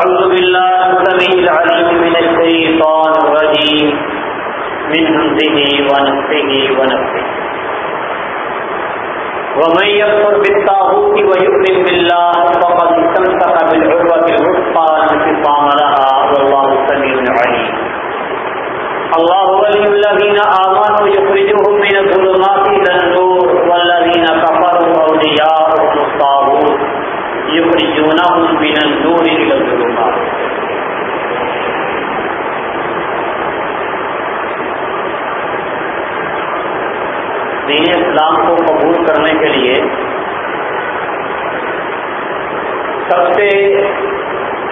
أعوذ بالله السميع العليم من الشيطان الرجيم. من همزه ونفسه ونفسه ومن يكفر بالطاغوت ويؤمن بالله فقد استمسك بالعروة الوثقى لا انفصام لها والله سميع عليم. الله ولي الذين آمنوا يخرجهم من الظلمات إلى النور والذين كفروا أولياءهم الطاغوت. يخرجونهم من النور إلى الظلمات دین اسلام کو قبول کرنے کے لیے سب سے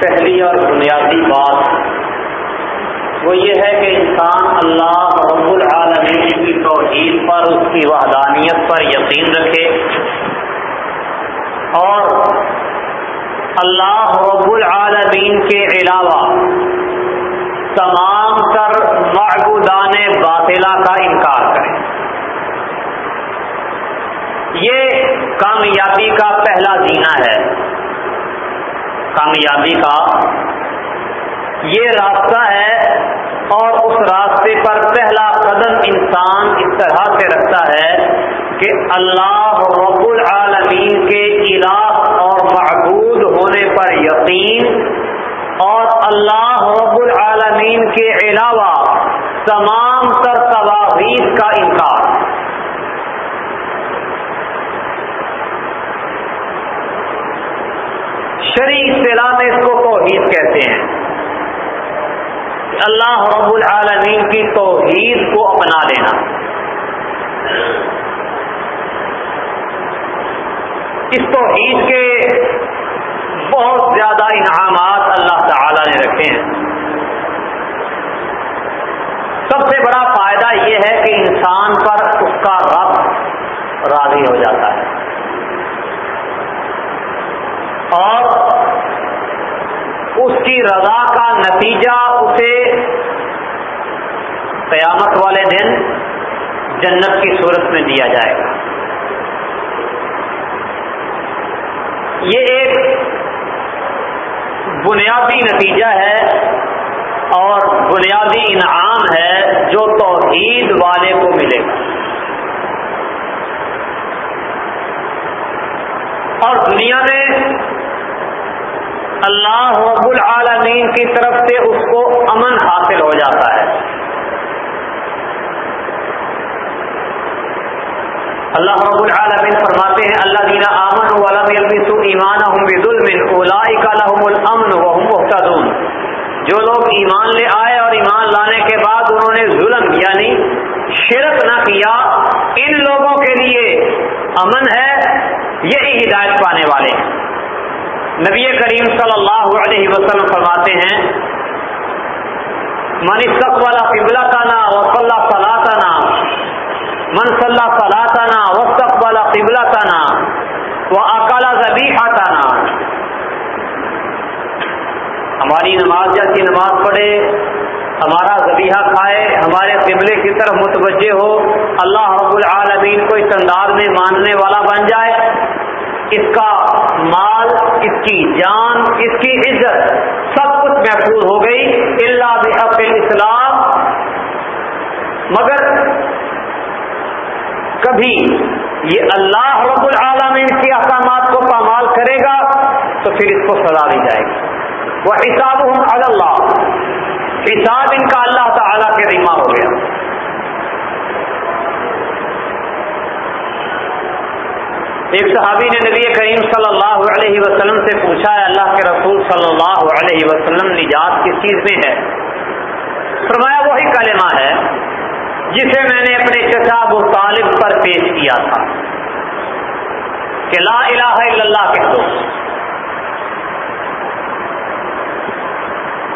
پہلی اور بنیادی بات وہ یہ ہے کہ انسان اللہ رب العالمین کی توحید پر، اس کی وحدانیت پر یقین رکھے اور اللہ رب العالمین کے علاوہ تمام تر معبودان باطلا کا انکار کرے۔ یہ کامیابی کا پہلا زینہ ہے۔ کامیابی کا یہ راستہ ہے اور اس راستے پر پہلا قدم انسان اس طرح سے رکھتا ہے کہ اللہ رب العالمین کے الہ اور معبود ہونے پر یقین اور اللہ رب العالمین کے علاوہ تمام تر تواغیر کا انکار۔ شرع اصطلاح میں اس کو توحید کہتے ہیں۔ اللہ رب العالمین کی توحید کو اپنا لینا۔ اس توحید کے بہت زیادہ انعامات اللہ تعالی نے رکھے ہیں۔ سب سے بڑا فائدہ یہ ہے کہ انسان پر اس کا رب راضی ہو جاتا ہے۔ اور اس کی رضا کا نتیجہ اسے قیامت والے دن جنت کی صورت میں دیا جائے گا۔ یہ ایک بنیادی نتیجہ ہے اور بنیادی انعام ہے جو توحید والے کو ملے گا۔ اور دنیا میں اللہ رب العالمین کی طرف سے اس کو امن حاصل ہو جاتا ہے۔ اللہ رب العالمین فرماتے ہیں اللہ دینا امن ولم یلبسوا ایمانهم بظلم اولئک لهم الامن وهم مهتدون۔ جو لوگ ایمان لے آئے اور ایمان لانے کے بعد انہوں نے ظلم یعنی شرک نہ کیا، ان لوگوں کے لیے امن ہے یہی ہدایت پانے والے۔ ہیں نبی کریم صلی اللہ علیہ وسلم فرماتے ہیں، من والا قبلا تانا وصلہ صلاحانہ من صلاح صلاحانہ وسط والا قبلا تانا و اکالا زبی تانا ہماری نماز جیسی نماز پڑھے، ہمارا ذبیحہ کھائے، ہمارے قبلے کی طرف متوجہ ہو، اللہ رب العالمین کو اس انداز میں ماننے والا بن جائے اس کا مال، اس کی جان، اس کی عزت سب کچھ محفوظ ہو گئی اللہ بحق الاسلام۔ مگر کبھی یہ اللہ رب العالمین کی احکامات کو پامال کرے گا تو پھر اس کو سزا دی جائے گی۔ وہ حساب ہوں اللہ حساب ان کا اللہ تعالی کے ریما ہو گیا۔ ایک صحابی نے نبی کریم صلی اللہ علیہ وسلم سے پوچھا ہے اللہ کے رسول صلی اللہ علیہ وسلم، نجات کس چیز میں ہے؟ فرمایا، وہی کلمہ ہے جسے میں نے اپنے چچا ابو طالب پر پیش کیا تھا کہ لا الہ الا اللہ کہہ دو۔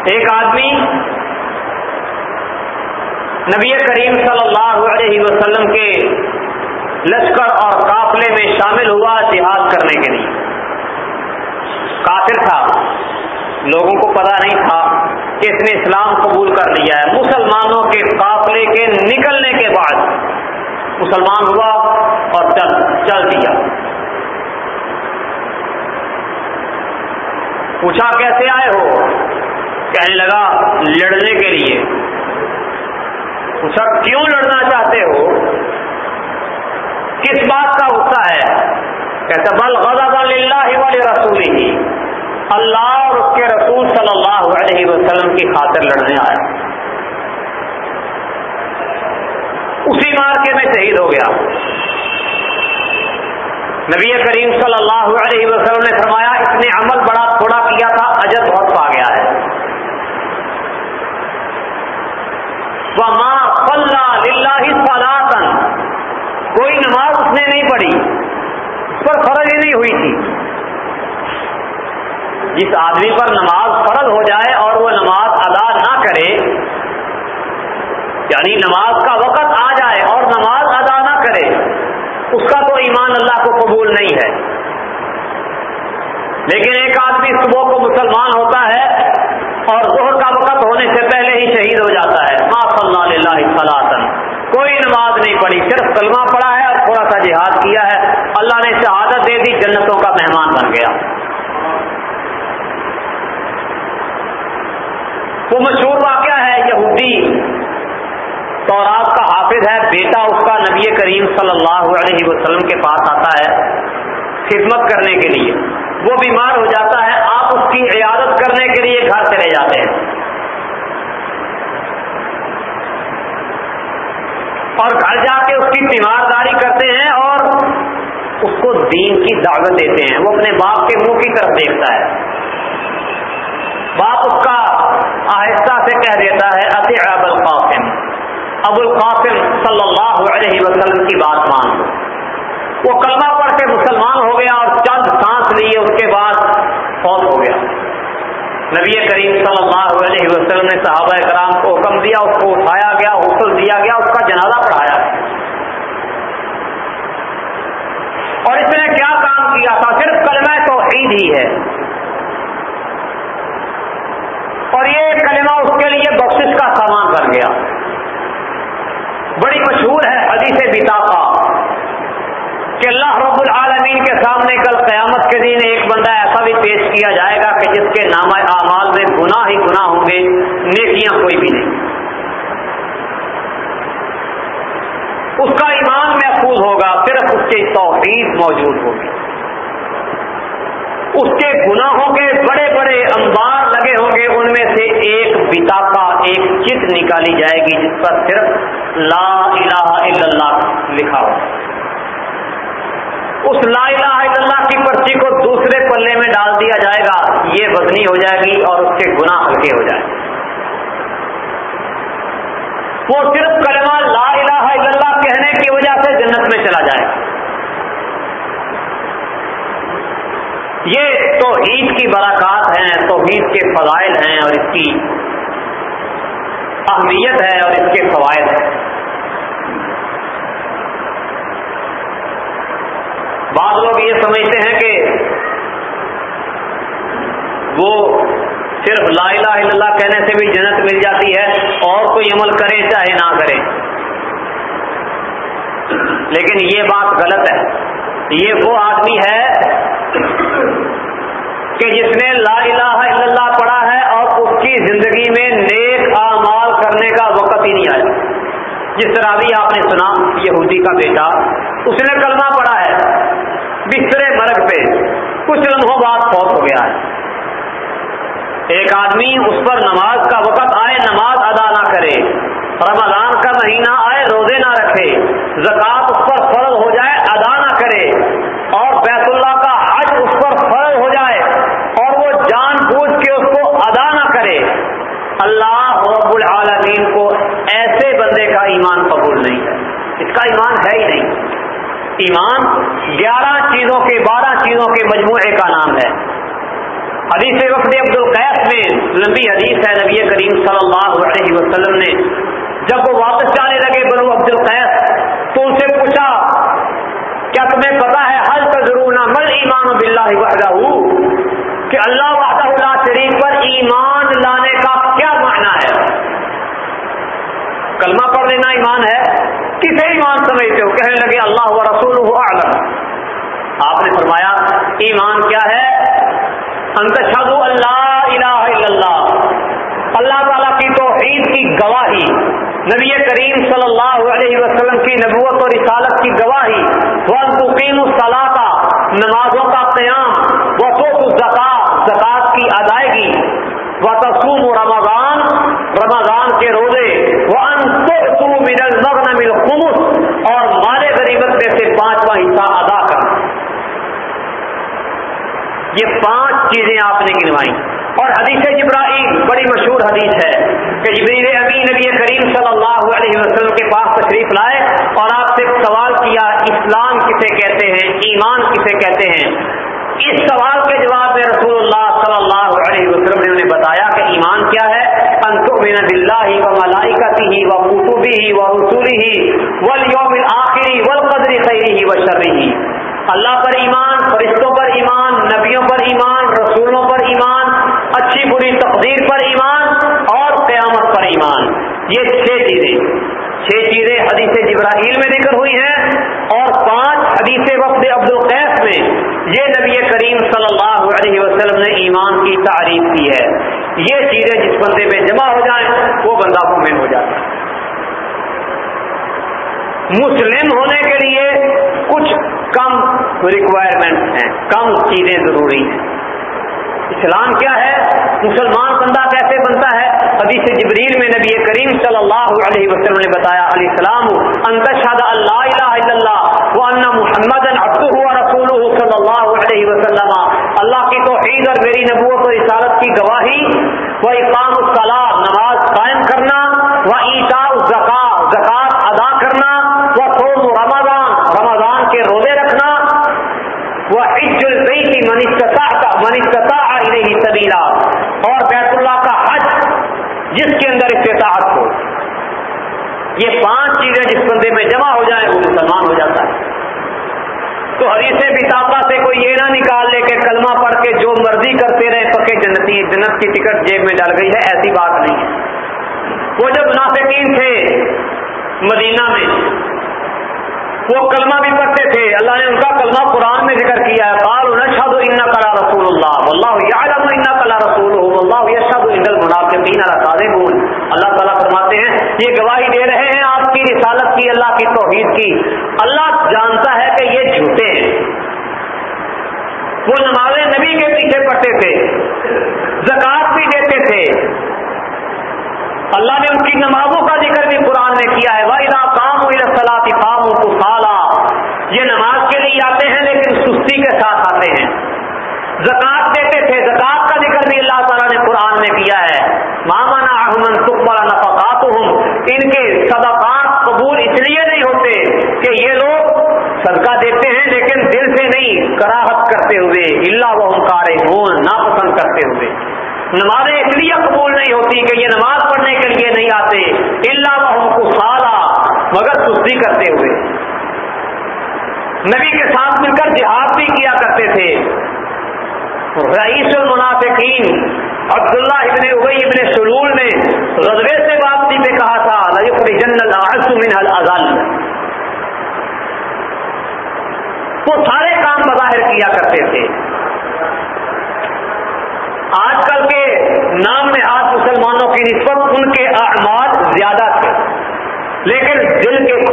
ایک آدمی نبی کریم صلی اللہ علیہ وسلم کے لشکر اور قافلے میں شامل ہوا جہاد کرنے کے لیے۔ کافر تھا۔ لوگوں کو پتا نہیں تھا کہ اس نے اسلام قبول کر لیا ہے۔ مسلمانوں کے قافلے کے نکلنے کے بعد مسلمان ہوا اور چل چل دیا۔ پوچھا کیسے آئے ہو؟ کہنے لگا، لڑنے کے لیے۔ پوچھا، کیوں لڑنا چاہتے ہو؟ کس بات کا غصہ ہے؟ کہتے بل غضب اللہ رسول ہی اللہ اور اس کے رسول صلی اللہ علیہ وسلم کی خاطر لڑنے آیا اسی مارکے میں شہید ہو گیا۔ نبی کریم صلی اللہ علیہ وسلم نے فرمایا، اس نے عمل بڑا تھوڑا کیا تھا، اجر بہت پا گیا ہے۔ کوئی نماز اس نے نہیں پڑھی اس پر فرض ہی نہیں ہوئی تھی۔ جس آدمی پر نماز فرض ہو جائے اور وہ نماز ادا نہ کرے یعنی نماز کا وقت آ جائے اور نماز ادا نہ کرے، اس کا تو ایمان اللہ کو قبول نہیں ہے۔ لیکن ایک آدمی صبح کو مسلمان ہوتا ہے اور زہر کا وقت ہونے سے پہلے ہی شہید ہو جاتا ہے۔ ما صلی اللہ فلاطن کوئی نماز نہیں پڑھی، صرف کلمہ پڑا سا جہاد کیا ہے، اللہ نے شہادت دے دی، جنتوں کا مہمان بن گیا۔ وہ مشہور واقعہ ہے، یہودی تورات کا حافظ ہے، بیٹا اس کا نبی کریم صلی اللہ علیہ وسلم کے پاس آتا ہے خدمت کرنے کے لیے۔ وہ بیمار ہو جاتا ہے، آپ اس کی عیادت کرنے کے لیے گھر چلے جاتے ہیں۔ اور گھر جا کے اس کی تیمارداری کرتے ہیں اور اس کو دین کی دعوت دیتے ہیں۔ وہ اپنے باپ کے منہ کی طرف دیکھتا ہے۔ باپ اس کا آہستہ سے کہہ دیتا ہے اطع ابو القاسم۔ ابو القاسم صلی اللہ علیہ وسلم کی بات مان وہ کلمہ پڑھ کے مسلمان ہو گیا اور چند سانس لیے اس کے بعد فوت ہو گیا۔ نبی کریم صلی اللہ علیہ وسلم نے صحابہ کرام کو حکم دیا، اس کو اٹھایا گیا حسل دیا گیا، اس کا جنازہ پڑھایا اور اس نے کیا کام کیا تھا؟ صرف کلمہ توحید ہی ہے۔ اور یہ کلمہ اس کے لیے بخشش کا سامان بن گیا۔ بڑی مشہور ہے حدیث بتا کہ اللہ رب العالمین کے سامنے کل قیامت کے دن ایک پیش کیا جائے گا کہ جس کے نام اعمال میں گناہ ہی گناہ ہوں گے، نیکیاں کوئی بھی نہیں۔ اس کا ایمان محفوظ ہوگا، صرف اس کی توحید موجود ہوگی اس کے گناہوں کے بڑے بڑے انبار لگے ہوں گے، ان میں سے ایک بتا ایک چت نکالی جائے گی، جس پر صرف لا الہ الا اللہ لکھا ہو اس لا الہ الا اللہ کی پرچی کو دوسرے پلے میں ڈال دیا جائے گا، یہ بدنی ہو جائے گی اور اس کے گناہ ہلکے ہو جائیں گے۔ وہ صرف کلمہ لا الہ الا اللہ کہنے کی وجہ سے جنت میں چلا جائے۔ گا یہ توحید کی برکات ہیں، توحید کے فضائل ہیں اور اس کی اہمیت ہے اور اس کے فوائد ہیں۔ بعض لوگ یہ سمجھتے ہیں کہ وہ صرف لا الہ الا اللہ کہنے سے بھی جنت مل جاتی ہے اور کوئی عمل کرے چاہے نہ کرے۔ لیکن یہ بات غلط ہے۔ یہ وہ آدمی ہے کہ جس نے لا الہ الا اللہ پڑھا ہے اور اس کی زندگی میں نیک اعمال کرنے کا وقت ہی نہیں آیا۔ جس طرح بھی آپ نے سنا، یہودی کا بیٹا، اس نے کلمہ پڑھا ہے۔ بستر مرگ پہ۔ کچھ لمحوں بعد فوت ہو گیا ہے۔ ایک آدمی اس پر نماز کا وقت آئے، نماز ادا نہ کرے۔ رمضان کا مہینہ آئے، روزے نہ رکھے۔ زکوٰۃ اس پر فرض ہو جائے، ادا نہ کرے۔ اور بیت اللہ کا حج اس پر فرض ہو جائے۔ اور وہ جان بوجھ کے اس کو ادا نہ کرے۔ اللہ رب العالمین کو ایسے بندے کا ایمان قبول نہیں ہے۔ اس کا ایمان ہے ہی نہیں۔ ایمان، گیارہ چیزوں کے، بارہ چیزوں کے مجموعے کا نام ہے۔ حدیث وقت عبد القیس میں لمبی حدیث ہے، نبی کریم صلی اللہ علیہ وسلم نے۔ جب وہ واپس جانے لگے بنو عبد القیس تو ان سے پوچھا، کیا تمہیں پتا ہے حل کا ضرور مل ایمان بلّہ وحدہ؟ کہ اللہ وحدہ اللہ شریف پر ایمان لانے کا کیا معنی ہے؟ کلمہ پڑھ لینا ایمان ہے کسے ایمان سمجھتے ہو کہنے لگے اللہ و رسول عالم آپ نے فرمایا، ایمان کیا ہے؟ انتشاد اللہ الہ الا اللہ۔ اللہ تعالیٰ کی توحید کی گواہی، نبی کریم صلی اللہ علیہ وسلم کی نبوت اور رسالت کی گواہی۔ وقیم الصلاح نمازوں کا قیام وقوف الزکات زکات کی ادائیگی۔ و تسوم و رمضان رمضان کے روزے۔ وہ ان من الخمس اور مال غریبت میں سے پانچواں حصہ ادا یہ پانچ چیزیں آپ نے گنوائی اور حدیث جبرائیل، بڑی مشہور حدیث ہے کہ جبریل امین نبی کریم صلی اللہ علیہ وسلم کے پاس تشریف لائے اور آپ سے سوال کیا، اسلام کسے کہتے ہیں؟ ایمان کسے کہتے ہیں؟ اس سوال کے جواب میں رسول اللہ صلی اللہ علیہ وسلم نے انہیں بتایا کہ ایمان کیا ہے؟ انتمین بلّہ و ملائکتی ہی و قطبی ہی و رسولی ہی ول یوم آخری خیری ہی و شرری ہی اللہ پر ایمان، فرشتوں پر ایمان، نبیوں پر ایمان، رسولوں پر ایمان، اچھی بری تقدیر پر ایمان اور قیامت پر ایمان۔ یہ چھ چیزیں۔ چھ چیزیں حدیث جبرائیل میں ذکر ہوئی ہیں اور پانچ حدیث وقت عبد القیف میں۔ یہ نبی کریم صلی اللہ علیہ وسلم نے ایمان کی تعریف کی ہے۔ یہ چیزیں جس بندے میں جمع ہو جائیں، وہ بندہ مومن ہو جاتا ہے۔ مسلم ہونے کے لیے کچھ کم ریکوائرمنٹ ہیں۔ کم چیزیں ضروری ہیں۔ اسلام کیا ہے؟ مسلمان بندہ کیسے بنتا ہے؟ حدیث جبریل میں نبی کریم صلی اللہ علیہ وسلم نے بتایا، علیہ السلام انتشاد اللہ الہ الا اللہ وہ محمد رسول صلی اللہ علیہ وسلم. اللہ کی توحید اور میری نبوت و رسالت کی گواہی وہ اقام الصلاح نماز قائم کرنا وہ عیتا الزکا زکات ادا کرنا وہ سوم رمضان رمضان کے روزے رکھنا وہ عج البئی کی منستتا منستتا علیہ سبیلا اور بیت اللہ کا حج جس کے اندر استطاعت ہو یہ پانچ چیزیں جس بندے میں جمع ہو جائیں وہ مسلمان ہو جاتا ہے تو حدیث بتاپا سے کوئی یہ نہ نکال لے کے کلمہ پڑھ کے جو مرضی کرتے رہے، پکے جنتی، جنت کی ٹکٹ جیب میں ڈال گئی ہے، ایسی بات نہیں ہے۔ وہ جب منافقین تھے مدینہ میں وہ کلمہ بھی پڑھتے تھے۔ اللہ نے ان کا کلمہ قرآن میں ذکر کیا ہے۔ قال نشهد انك لا رسول الله۔ والله يعلم انك لا رسول والله يشهد ان المنافقين لكاذبون اللہ تعالیٰ فرماتے ہیں، یہ گواہی دے رہے ہیں آپ کی رسالت کی، اللہ کی توحید کی۔ اللہ جانتا ہے کہ یہ جھوٹے ہیں۔ وہ نماز نبی کے پیچھے پڑھتے تھے۔ زکات بھی دیتے تھے۔ اللہ نے ان کی نمازوں کا ذکر بھی قرآن نے کیا ہے۔ واحد کام ہوئی صلاحی کام یہ نماز کے لیے آتے ہیں لیکن سستی کے ساتھ آتے ہیں۔ زکات دیتے تھے، زکات کا ذکر بھی اللہ تعالیٰ نے قرآن میں کیا ہے۔ مامانا احمد سکھ نفقات ہوں ان کے صدقات قبول اس لیے نہیں ہوتے کہ یہ لوگ صدقہ دیتے ہیں لیکن دل سے نہیں کراہت کرتے ہوئے اللہ وہ کارے ہوں ناپسند کرتے ہوئے۔ نمازیں اس لیے قبول نہیں ہوتی کہ یہ نماز پڑھنے کے لیے نہیں آتے اللہ ہم کو سالا مگر سستی کرتے ہوئے۔ نبی کے ساتھ مل کر جہاد بھی کیا کرتے تھے۔ رئیس المنافقین عبداللہ ابن ابئی ابن سلول نے رضوے سے واپسی میں کہا تھا جن وہ سارے کام بظاہر کیا کرتے تھے۔ آج کل کے نام میں آج مسلمانوں کی نسبت ان کے اعمال زیادہ تھے۔ لیکن دل کے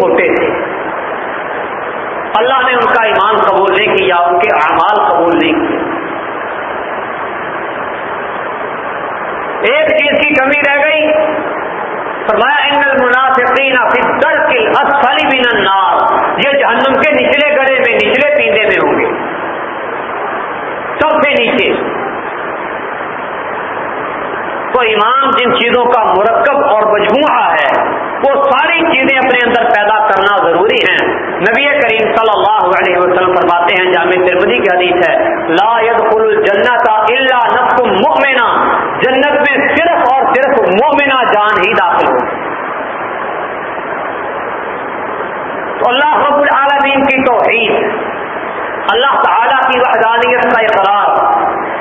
اللہ نے ان کا ایمان قبول نہیں کیا، ان کے اعمال قبول نہیں کیے۔ ایک چیز کی کمی رہ گئی۔ فرمایا، ان المنافقین فی الدرک الاسفل من النار یہ جہنم کے نچلے گڑے میں، نچلے پیندے میں ہوں گے۔ سب سے نیچے۔ تو ایمان جن چیزوں کا مرکب اور مجموعہ ہے، وہ ساری چیزیں اپنے اندر پیدا ضروری ہیں۔ نبی کریم صلی اللہ علیہ وسلم فرماتے ہیں، جامع ترمدی کی حدیث ہے، لا يدخل الجنت الا نفس مؤمنہ۔ جنت میں صرف اور صرف مومنہ جان ہی داخل ہو۔ تو اللہ رب العالمین کی توحید، اللہ تعالیٰ کی وحدانیت کا اقرار،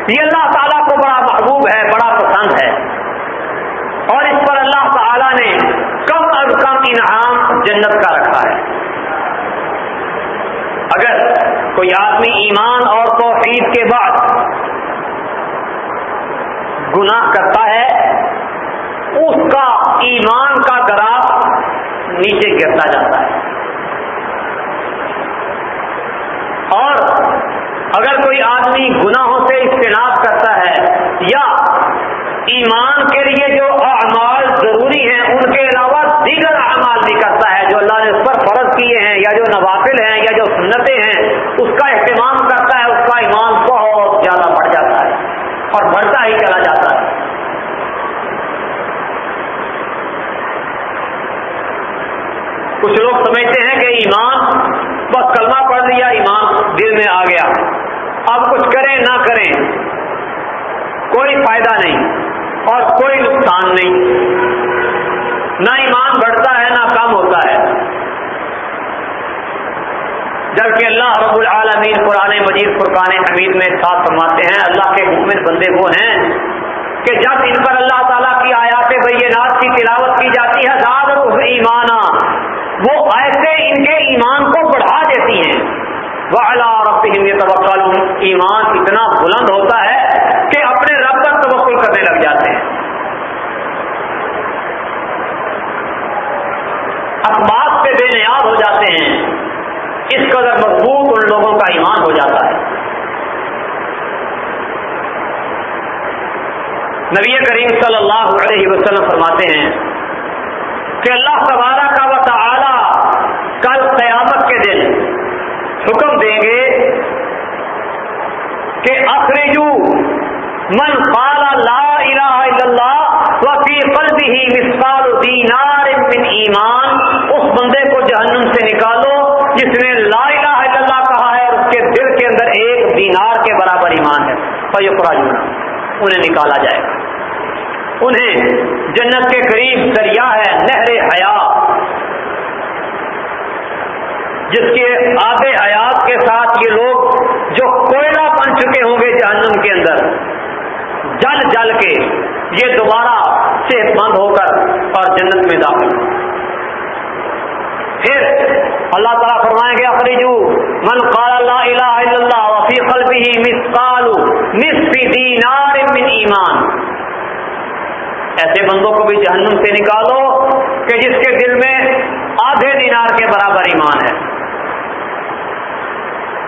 یہ اللہ تعالیٰ کو بڑا محبوب ہے، بڑا پسند ہے۔ اور اس پر اللہ تعالیٰ نے کم از کم انعام جنت کا رکھا ہے۔ اگر کوئی آدمی ایمان اور توحید کے بعد گناہ کرتا ہے، اس کا ایمان کا گراف نیچے گرتا جاتا ہے۔ اور اگر کوئی آدمی گناہوں سے اجتناب کرتا ہے یا ایمان کے لیے جو اعمال ضروری ہیں ان کے علاوہ دیگر اعمال بھی کرتا ہے جو اللہ نے اس پر فرض کیے ہیں یا جو نوافل ہیں یا جو سنتیں ہیں اس کا اہتمام کرتا ہے اس کا ایمان بہت زیادہ بڑھ جاتا ہے اور بڑھتا ہی چلا جاتا ہے کچھ لوگ سمجھتے ہیں کہ ایمان بس کلمہ پڑھ لیا ایمان دل میں آ گیا اب کچھ کریں نہ کریں کوئی فائدہ نہیں اور کوئی نقصان نہیں نہ ایمان بڑھتا ہے نہ کم ہوتا ہے جبکہ اللہ رب العالمین قرآن مجید فرقان حمید میں ساتھ فرماتے ہیں، اللہ کے حکمت بندے وہ ہیں کہ جب ان پر اللہ تعالیٰ کی آیات بینات کی تلاوت کی جاتی ہے زیادہ ایمانہ وہ ایسے ان کے ایمان کو بڑھا دیتی ہیں۔ وہ اللہ رب ایمان اتنا بلند ہوتا ہے کہ اپنے رب پر توقل کرنے لگ جاتے ہیں۔ اخبار پہ بے نیاز ہو جاتے ہیں۔ اس قدر لوگوں کا ایمان ہو جاتا ہے۔ نبی کریم صلی اللہ علیہ وسلم فرماتے ہیں کہ اللہ تبارہ کا و تعالی کل قیامت کے دن حکم دیں گے کہ اخرجو من قال لا الہ الا اللہ وفی قلبه مثقال دینار من ایمان، اس بندے کو جہنم سے نکالو جس نے لا الہ الا اللہ کہا ہے اور اس کے دل کے اندر ایک دینار کے برابر ایمان ہے۔ فیقراجون انہیں نکالا جائے گا۔ انہیں جنت کے قریب دریا ہے، نہر حیا۔ جس کے آب حیات کے ساتھ یہ لوگ جو کوئلہ بن چکے ہوں گے جہنم کے اندر، جل جل کے یہ دوبارہ صحت مند ہو کر اور جنت میں داخل پھر اللہ تعالیٰ فرمائیں گے اخریجو من قال اللہ الہ الا اللہ وفی قلبه مثقال نصف دینار من ایمان۔ ایسے بندوں کو بھی جہنم سے نکالو کہ جس کے دل میں آدھے دینار کے برابر ایمان ہے۔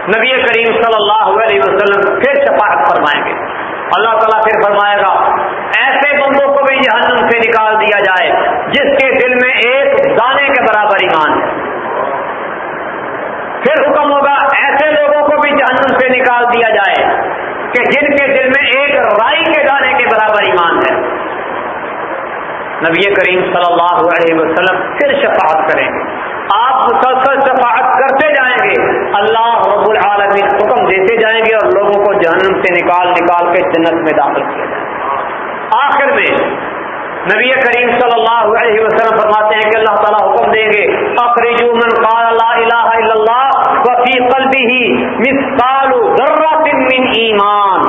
نبی کریم صلی اللہ علیہ وسلم پھر شفاعت فرمائیں گے۔ اللہ تعالیٰ پھر فرمائے گا، ایسے بندوں کو بھی جہنم سے نکال دیا جائے جس کے دل میں ایک دانے کے برابر ایمان ہے۔ پھر حکم ہوگا، ایسے لوگوں کو بھی جہنم سے نکال دیا جائے کہ جن کے دل میں ایک رائی کے دانے کے برابر ایمان ہے۔ نبی کریم صلی اللہ علیہ وسلم پھر شفاعت کریں گے۔ آپ مسلسل شفاعت کرتے جائیں گے۔ اللہ رب العالمین حکم دیتے جائیں گے اور لوگوں کو جہنم سے نکال نکال کے جنت میں داخل کیا جائے۔ آخر میں نبی کریم صلی اللہ علیہ وسلم فرماتے ہیں کہ اللہ تعالیٰ حکم دیں گے، اخرجو من قال لا الہ الا اللہ وفی قلبه مثقال ذرہ من ایمان۔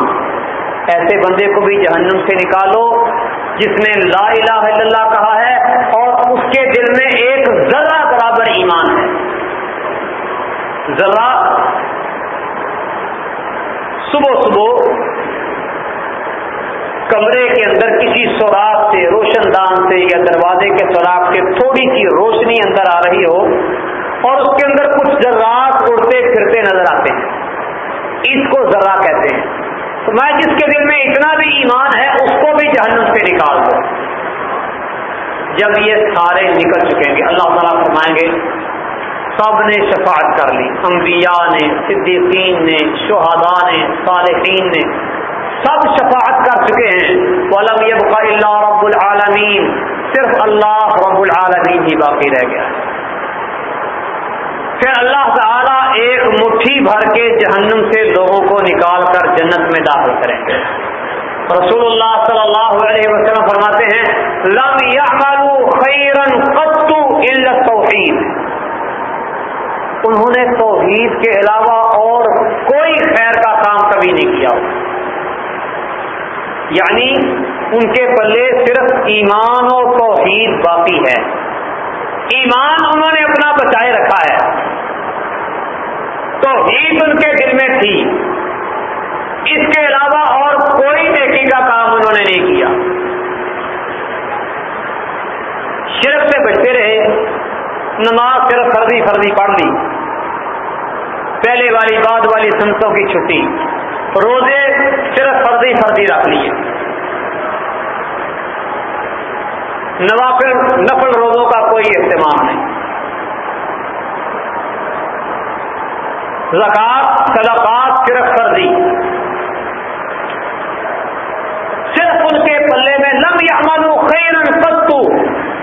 ایسے بندے کو بھی جہنم سے نکالو جس نے لا الہ الا اللہ کہا ہے اور اس کے دل میں ایک ذرہ برابر ایمان ہے۔ ذرا صبح صبح کمرے کے اندر کسی سوراخ سے، روشن دان سے یا دروازے کے سوراخ سے تھوڑی سی روشنی اندر آ رہی ہو اور اس کے اندر کچھ ذرات اڑتے پھرتے نظر آتے ہیں۔ اس کو ذرا کہتے ہیں۔ تو میں جس کے دل میں اتنا بھی ایمان ہے، اس کو بھی جہنم سے نکال دو۔ جب یہ سارے نکل چکیں گے، اللہ تعالیٰ فرمائیں گے، سب نے شفاعت کر لی۔ انبیاء نے، صدیقین نے، شہداء نے، صالحین نے۔ سب شفاعت کر چکے ہیں۔ ولم يبقى الا رب العالمین صرف اللہ رب العالمین ہی باقی رہ گیا۔ پھر اللہ تعالی ایک مٹھی بھر کے جہنم سے لوگوں کو نکال کر جنت میں داخل کریں گے۔ رسول اللہ صلی اللہ علیہ وسلم فرماتے ہیں، لم يعملوا خيرا قط الا التوحید انہوں نے توحید کے علاوہ اور کوئی خیر کا کام کبھی نہیں کیا۔ یعنی ان کے پلے صرف ایمان اور توحید باقی ہے۔ ایمان انہوں نے اپنا بچائے رکھا ہے۔ توحید ان کے دل میں تھی۔ اس کے علاوہ اور کوئی نیکی کا کام انہوں نے نہیں کیا۔ شرف سے بچتے رہے۔ نماز صرف فرضی فرضی پڑھ لی۔ پہلے والی بعد والی سنتوں کی چھٹی۔ روزے صرف فرضی فرضی رکھ لیے۔ نوافل، نفل روزوں کا کوئی اہتمام نہیں۔ زکات، صدقات صرف فرضی۔ صرف ان کے پلے میں لم یا خیر ستو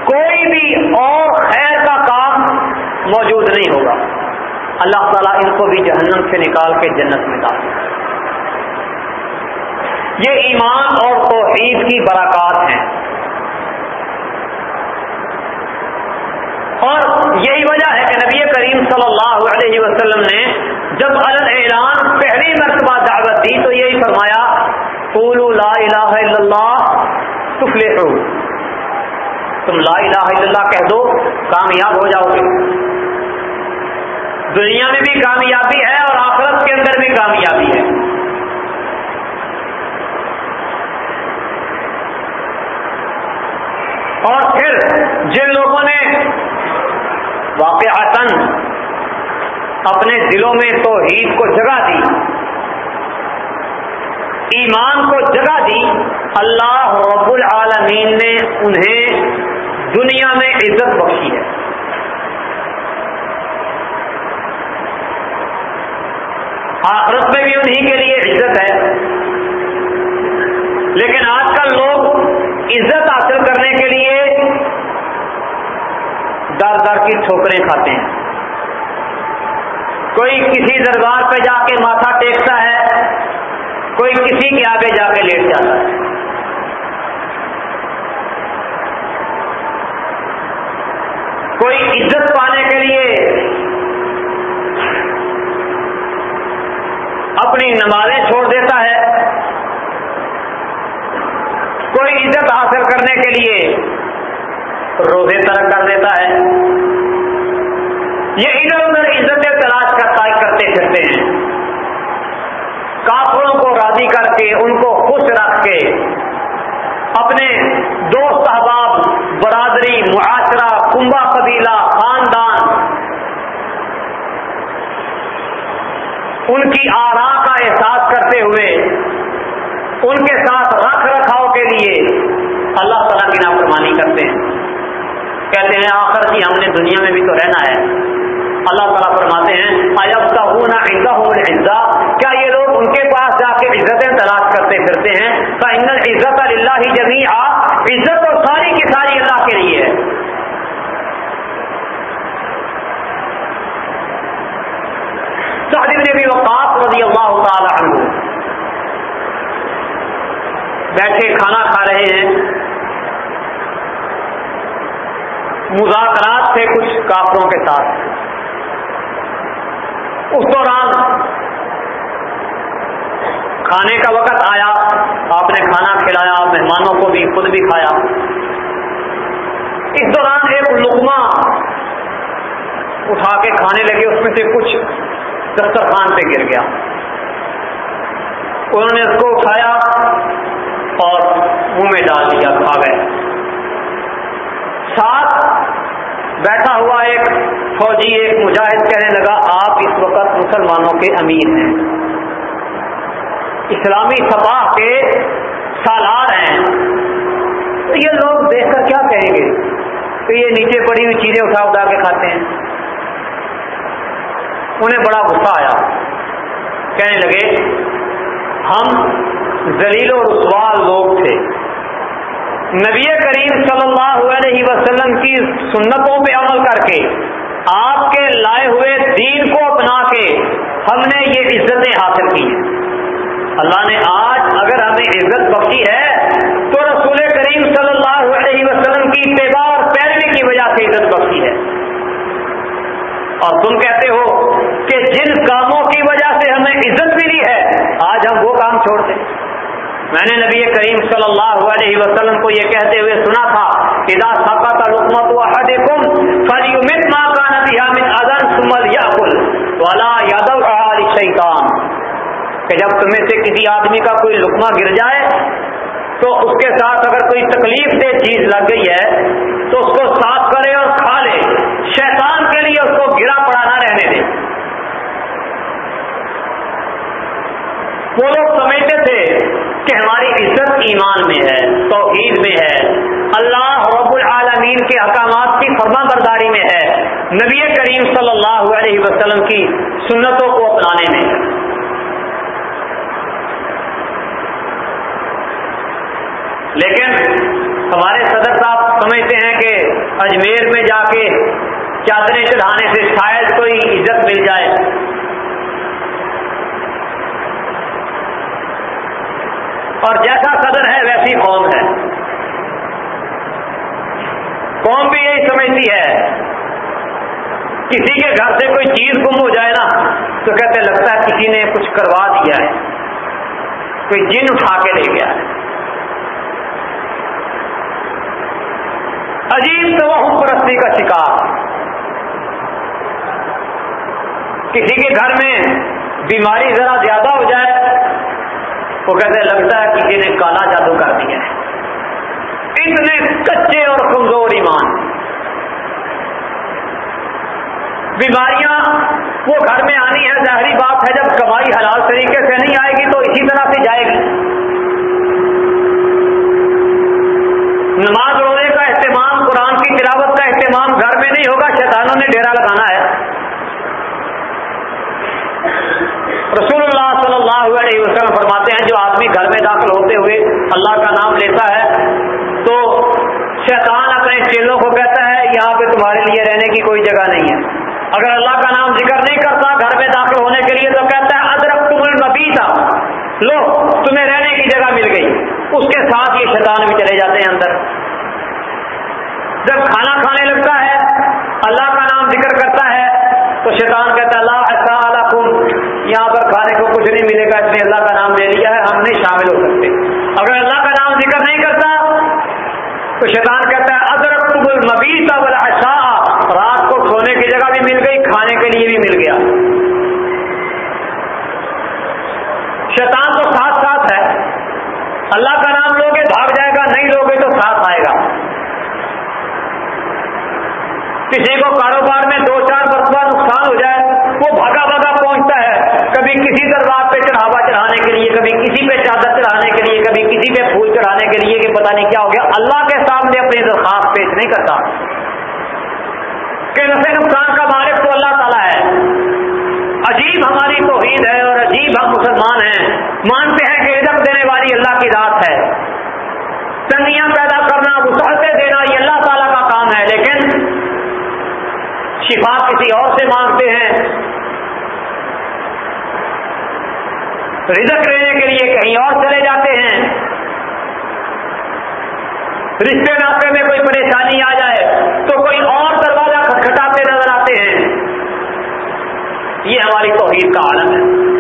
کوئی بھی اور خیر کا کام موجود نہیں ہوگا۔ اللہ تعالیٰ ان کو بھی جہنم سے نکال کے جنت میں ڈال یہ ایمان اور توحید کی برکات ہیں۔ اور یہی وجہ ہے کہ نبی کریم صلی اللہ علیہ وسلم نے جب اعلان پہلی مرتبہ دعوت دی تو یہی فرمایا لا الہ الا اللہ تفلحو۔ تم لا الہ الا اللہ کہہ دو، کامیاب ہو جاؤ گے۔ دنیا میں بھی کامیابی ہے اور آخرت کے اندر بھی کامیابی ہے۔ اور پھر جن لوگوں نے واقع اپنے دلوں میں توحید کو جگہ دی، ایمان کو جگہ دی، اللہ رب العالمین نے انہیں دنیا میں عزت بخشی ہے۔ آخرت میں بھی انہی کے لیے عزت ہے۔ لیکن آج کل لوگ عزت حاصل کرنے کے لیے در در کی ٹھوکریں کھاتے ہیں۔ کوئی کسی دربار پہ جا کے ماتھا ٹیکتا ہے، کوئی کسی کے آگے جا کے لیٹ جاتا ہے۔ کوئی عزت پانے کے لیے اپنی نمازیں چھوڑ دیتا ہے۔ کوئی عزت حاصل کرنے کے لیے روزے ترک کر دیتا ہے۔ یہ ادھر ادھر عزتیں تلاش کرتا کرتے پھرتے ہیں۔ کافروں کو راضی کر کے، ان کو خوش رکھ کے اپنے دوست احباب، برادری، معاشرہ کنبا قبیلہ، خاندان، ان کی آرا کا احساس کرتے ہوئے، ان کے ساتھ رکھ رکھاؤ کے لیے اللہ تعالیٰ کی نافرمانی کرتے ہیں۔ کہتے ہیں، آخر جی ہم نے دنیا میں بھی تو رہنا ہے۔ اللہ تعالیٰ فرماتے ہیں ہونا عزا کیا یہ لوگ ان کے پاس جا کے عزتیں تلاش کرتے پھرتے ہیں؟ کا عزت اللہ ہی جمی عزت تو ساری کی ساری اللہ کے لیے ہے۔ نے بھی وقاف رضی اللہ تعالی عنہ بیٹھے، کھانا کھا رہے ہیں۔ مذاکرات تھے کچھ کافروں کے ساتھ۔ اس دوران کھانے کا وقت آیا، آپ نے کھانا کھلایا، مہمانوں کو بھی، خود بھی کھایا۔ اس دوران ایک لقمہ اٹھا کے کھانے لگے، اس میں سے کچھ دسترخوان پہ گر گیا۔ انہوں نے اس کو اٹھایا اور منہ میں ڈال دیا کھا گئے ساتھ بیٹھا ہوا ایک فوجی ایک مجاہد کہنے لگا، آپ اس وقت مسلمانوں کے امیر ہیں۔ اسلامی سپاہ کے سالار ہیں۔ تو یہ لوگ دیکھ کر کیا کہیں گے؟ کہ یہ نیچے پڑی ہوئی چیزیں اٹھا اٹھا کے کھاتے ہیں۔ انہیں بڑا غصہ آیا۔ کہنے لگے، ہم ذلیل و رسوال لوگ تھے۔ نبی کریم صلی اللہ علیہ وسلم کی سنتوں پہ عمل کر کے آپ کے لائے ہوئے دین کو اپنا کے ہم نے یہ عزتیں حاصل کی اللہ نے آج اگر ہمیں عزت بخشی ہے تو رسول کریم صلی اللہ علیہ وسلم کی اتباع اور پیروی کی وجہ سے عزت بخشی ہے۔ اور تم کہتے ہو کہ جن کاموں کی وجہ سے ہمیں عزت ملی ہے، آج ہم وہ کام چھوڑ دیں میں نے نبی کریم صلی اللہ علیہ وسلم کو یہ کہتے ہوئے سنا تھا کہ جب تمہیں سے کسی آدمی کا کوئی لکما گر جائے تو اس کے ساتھ اگر کوئی تکلیف دہ چیز لگ گئی ہے تو اس کو صاف کرے اور کھا لے۔ شیطان کے لیے اس کو گرا پڑا نہ رہنے دے۔ وہ لوگ سمجھتے تھے ہماری عزت ایمان میں ہے، توحید میں ہے۔ اللہ رب العالمین کے احکامات کی فرما برداری میں ہے۔ نبی کریم صلی اللہ علیہ وسلم کی سنتوں کو اپنانے میں۔ لیکن ہمارے صدر صاحب سمجھتے ہیں کہ اجمیر میں جا کے چادریں چڑھانے سے شاید کوئی عزت مل جائے۔ اور جیسا صدر ہے ویسی قوم ہے۔ قوم بھی یہی سمجھتی ہے۔ کسی کے گھر سے کوئی چیز گم ہو جائے نا، تو کہتے لگتا ہے کسی نے کچھ کروا دیا ہے۔ کوئی جن اٹھا کے لے گیا۔ ہے عجیب تو وہ پرستی کا شکار۔ کسی کے گھر میں بیماری ذرا زیادہ ہو جائے وہ کہتے لگتا ہے کسی نے کالا جادو کر دیا ہے۔ اتنے کچے اور کمزور ایمان۔ بیماریاں وہ گھر میں آنی ہے ظاہری بات ہے، جب کمائی حلال طریقے سے نہیں آئے گی تو اسی طرح سے جائے گی۔ نماز رونے کا اہتمام، قرآن کی تلاوت کا اہتمام گھر میں نہیں ہوگا، شیطانوں نے ڈیرا لگانا ہے رسول اللہ صلی اللہ علیہ وسلم فرماتے ہیں، جو آدمی گھر میں داخل ہوتے ہوئے اللہ کا نام لیتا ہے، تو شیطان اپنے چیلوں کو کہتا ہے، یہاں پہ تمہارے لیے رہنے کی کوئی جگہ نہیں ہے۔ اگر اللہ کا نام ذکر نہیں کرتا گھر میں داخل ہونے کے لیے، تو کہتا ہے ادرک تم النبی تھا لو، تمہیں رہنے کی جگہ مل گئی۔ اس کے ساتھ یہ شیطان بھی چلے جاتے ہیں اندر۔ جب کھانا کھانے لگتا ہے، اللہ کا نام ذکر کرتا ہے، تو شیطان کہتا ہے اللہ یہاں پر کھانے کو کچھ نہیں ملے گا، اس نے اللہ کا نام لے لیا ہے، ہم نہیں شامل ہو سکتے۔ اگر اللہ کا نام ذکر نہیں کرتا، تو شیطان کہتا ہے اگر اچھا رات کو سونے کی جگہ بھی مل گئی، کھانے کے لیے بھی مل گیا۔ شیطان تو ساتھ ساتھ ہے۔ اللہ کا نام لوگے، بھاگ جائے گا، نہیں لوگے تو ساتھ آئے گا۔ کسی کو کاروبار میں دو چار مرتبہ نقصان ہو جائے، وہ بھاگا بھاگا پہنچتا ہے۔ کبھی کسی دربار پہ چڑھاوا چڑھانے کے لیے، کبھی کسی پہ چادر چڑھانے کے لیے، کبھی کسی پہ پھول چڑھانے کے لیے کہ پتا نہیں کیا ہو گیا۔ اللہ کے سامنے اپنی درخواست پیش نہیں کرتا۔ کہ نفے نقصان کا مالک تو اللہ تعالیٰ ہے۔ عجیب ہماری توحید ہے اور عجیب ہم مسلمان ہیں۔ مانتے ہیں کہ رزق دینے والی اللہ کی ذات ہے۔ تنگیاں پیدا کرنا وسعتیں دینا یہ اللہ تعالیٰ کا کام ہے لیکن شفا کسی اور سے مانگتے ہیں۔ رزق لینے کے لیے کہیں اور چلے جاتے ہیں۔ رشتے ناطے میں کوئی پریشانی آ جائے تو کوئی اور دروازہ کھٹکھٹاتے نظر آتے ہیں۔ یہ ہماری توحید کا عالم ہے۔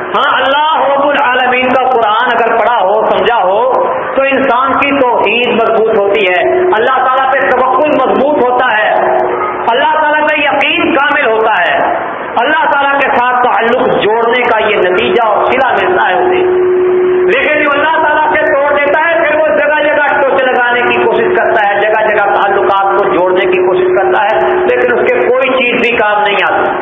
ہاں اللہ رب العالمین کا قرآن اگر پڑھا ہو، سمجھا ہو، تو انسان کی توحید مضبوط ہوتی ہے۔ اللہ تعالیٰ پہ توقل مضبوط ہوتا ہے۔ اللہ تعالیٰ پہ یقین کامل ہوتا ہے۔ اللہ تعالیٰ کے ساتھ تعلق جوڑنے کا یہ نتیجہ اور سلا ملتا ہے اسے۔ لیکن جو اللہ تعالیٰ سے توڑ دیتا ہے، پھر وہ جگہ جگہ ٹوچے لگانے کی کوشش کرتا ہے، جگہ جگہ تعلقات کو جوڑنے کی کوشش کرتا ہے، لیکن اس کے کوئی چیز بھی کام نہیں آتی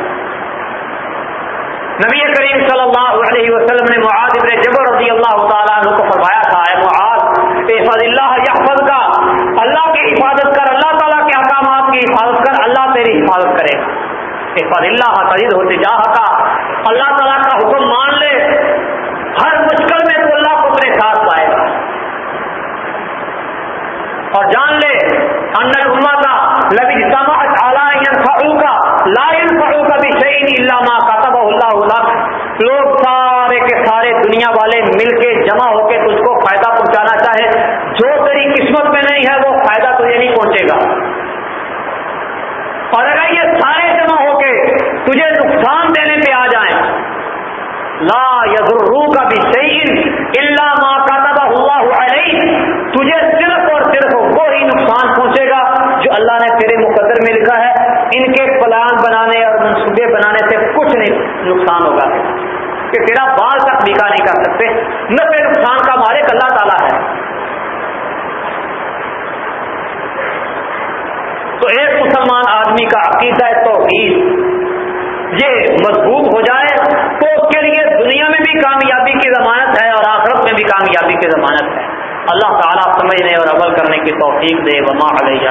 نبی کریم صلی اللہ علیہ وسلم نے معاذ ابن جبر رضی اللہ تعالیٰ عنہ کو فرمایا تھا، اے معاذ احفظ اللہ یحفظ کا اللہ کی حفاظت کر اللہ تعالیٰ کے احکامات کی حفاظت کر، اللہ تیری حفاظت کرے گا۔ اللہ خرید ہوتے جا کا۔ اللہ تعالیٰ کا حکم مان لے۔ ہر مشکل میں تو اللہ کو اپنے ساتھ پائے گا۔ اور جان لے اندر اما کا، لبی فاروق کا لائن فاروق کا بھی صحیح اللہ ماں کا تب اللہ لوگ سارے کے سارے دنیا والے مل کے جمع ہو کے تجھ کو فائدہ پہنچانا چاہے جو تیری قسمت میں نہیں ہے وہ فائدہ تجھے نہیں پہنچے گا اور اگر یہ سارے جمع ہو کے تجھے نقصان دینے پہ آ جائیں لا یزرو کا بھی صحیح اللہ ماں کا تبا ہوا ہوا نہیں تجھے صرف اور صرف وہی نقصان پہنچے گا جو اللہ نے تیرے مقدر میں لکھا ہے ان کے پلان بنانے اور منصوبے بنانے سے کچھ نہیں نقصان ہوگا کہ تیرا بال تک نکاح نہیں کر سکتے۔ نفے نقصان کا مالک اللہ تعالیٰ ہے۔ تو ایک مسلمان آدمی کا عقیدہ توحید۔ یہ مضبوط ہو جائے تو اس کے لیے دنیا میں بھی کامیابی کی ضمانت ہے اور آخرت میں بھی کامیابی کی ضمانت اللہ تعالیٰ سمجھنے اور عمل کرنے کی توفیق دے۔ وما علیہ